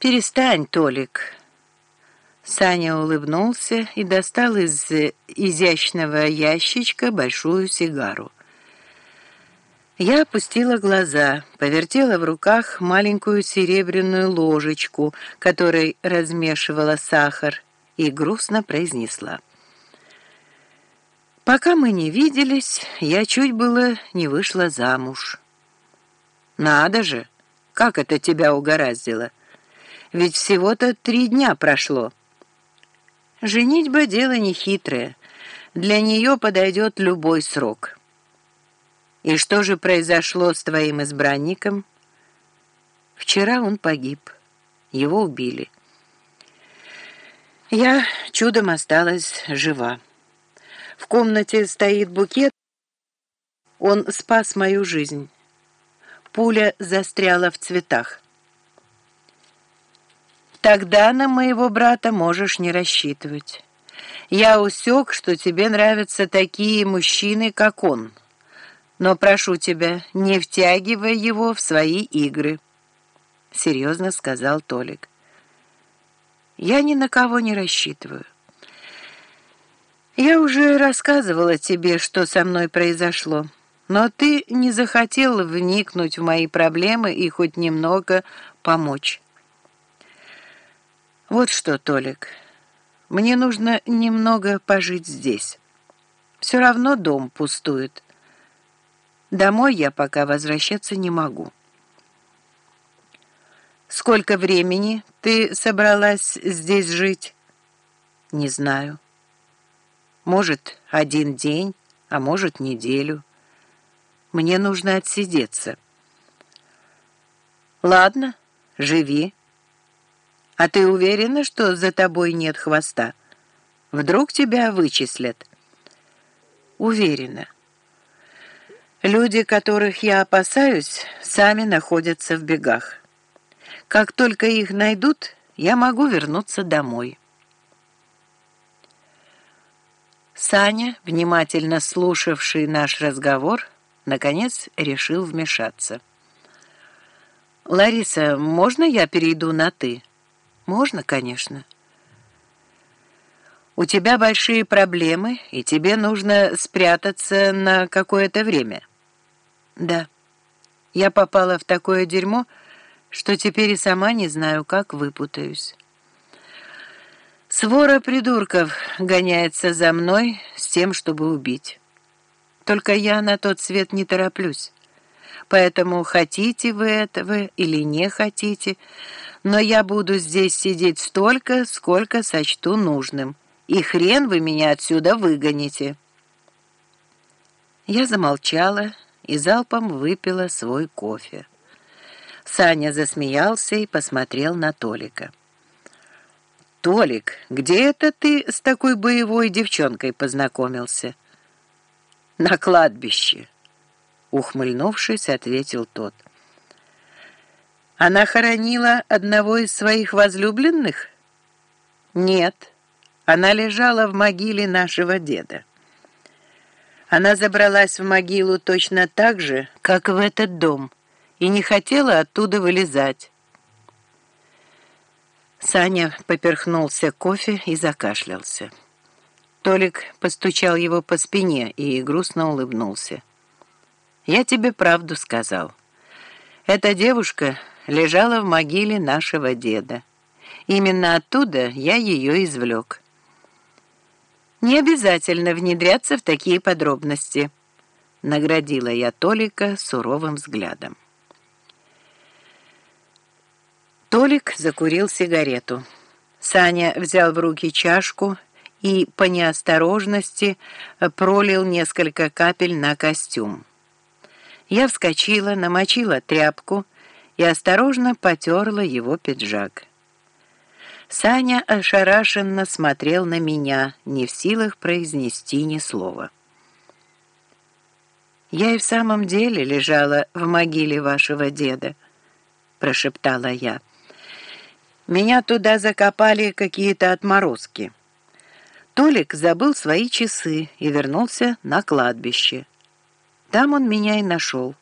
«Перестань, Толик». Саня улыбнулся и достал из изящного ящичка большую сигару. Я опустила глаза, повертела в руках маленькую серебряную ложечку, которой размешивала сахар, и грустно произнесла. Пока мы не виделись, я чуть было не вышла замуж. Надо же, как это тебя угораздило! Ведь всего-то три дня прошло. Женитьба — дело нехитрое. Для нее подойдет любой срок. И что же произошло с твоим избранником? Вчера он погиб. Его убили. Я чудом осталась жива. В комнате стоит букет. Он спас мою жизнь. Пуля застряла в цветах. Тогда на моего брата можешь не рассчитывать. Я усек, что тебе нравятся такие мужчины, как он. Но прошу тебя, не втягивай его в свои игры, — серьезно сказал Толик. Я ни на кого не рассчитываю. Я уже рассказывала тебе, что со мной произошло, но ты не захотел вникнуть в мои проблемы и хоть немного помочь. Вот что, Толик, мне нужно немного пожить здесь. Все равно дом пустует. Домой я пока возвращаться не могу. Сколько времени ты собралась здесь жить? Не знаю. Может, один день, а может, неделю. Мне нужно отсидеться. Ладно, живи. А ты уверена, что за тобой нет хвоста? Вдруг тебя вычислят? Уверена. Люди, которых я опасаюсь, сами находятся в бегах. Как только их найдут, я могу вернуться домой. Саня, внимательно слушавший наш разговор, наконец решил вмешаться. «Лариса, можно я перейду на «ты»?» Можно, конечно. У тебя большие проблемы, и тебе нужно спрятаться на какое-то время. Да. Я попала в такое дерьмо, что теперь и сама не знаю, как выпутаюсь. Свора придурков гоняется за мной с тем, чтобы убить. Только я на тот свет не тороплюсь. Поэтому хотите вы этого или не хотите, но я буду здесь сидеть столько, сколько сочту нужным, и хрен вы меня отсюда выгоните». Я замолчала и залпом выпила свой кофе. Саня засмеялся и посмотрел на Толика. «Толик, где это ты с такой боевой девчонкой познакомился?» «На кладбище», — ухмыльнувшись, ответил тот. Она хоронила одного из своих возлюбленных? Нет, она лежала в могиле нашего деда. Она забралась в могилу точно так же, как в этот дом, и не хотела оттуда вылезать. Саня поперхнулся кофе и закашлялся. Толик постучал его по спине и грустно улыбнулся. «Я тебе правду сказал. Эта девушка лежала в могиле нашего деда. Именно оттуда я ее извлек. Не обязательно внедряться в такие подробности, наградила я Толика суровым взглядом. Толик закурил сигарету. Саня взял в руки чашку и по неосторожности пролил несколько капель на костюм. Я вскочила, намочила тряпку и осторожно потерла его пиджак. Саня ошарашенно смотрел на меня, не в силах произнести ни слова. «Я и в самом деле лежала в могиле вашего деда», — прошептала я. «Меня туда закопали какие-то отморозки». Толик забыл свои часы и вернулся на кладбище. Там он меня и нашел.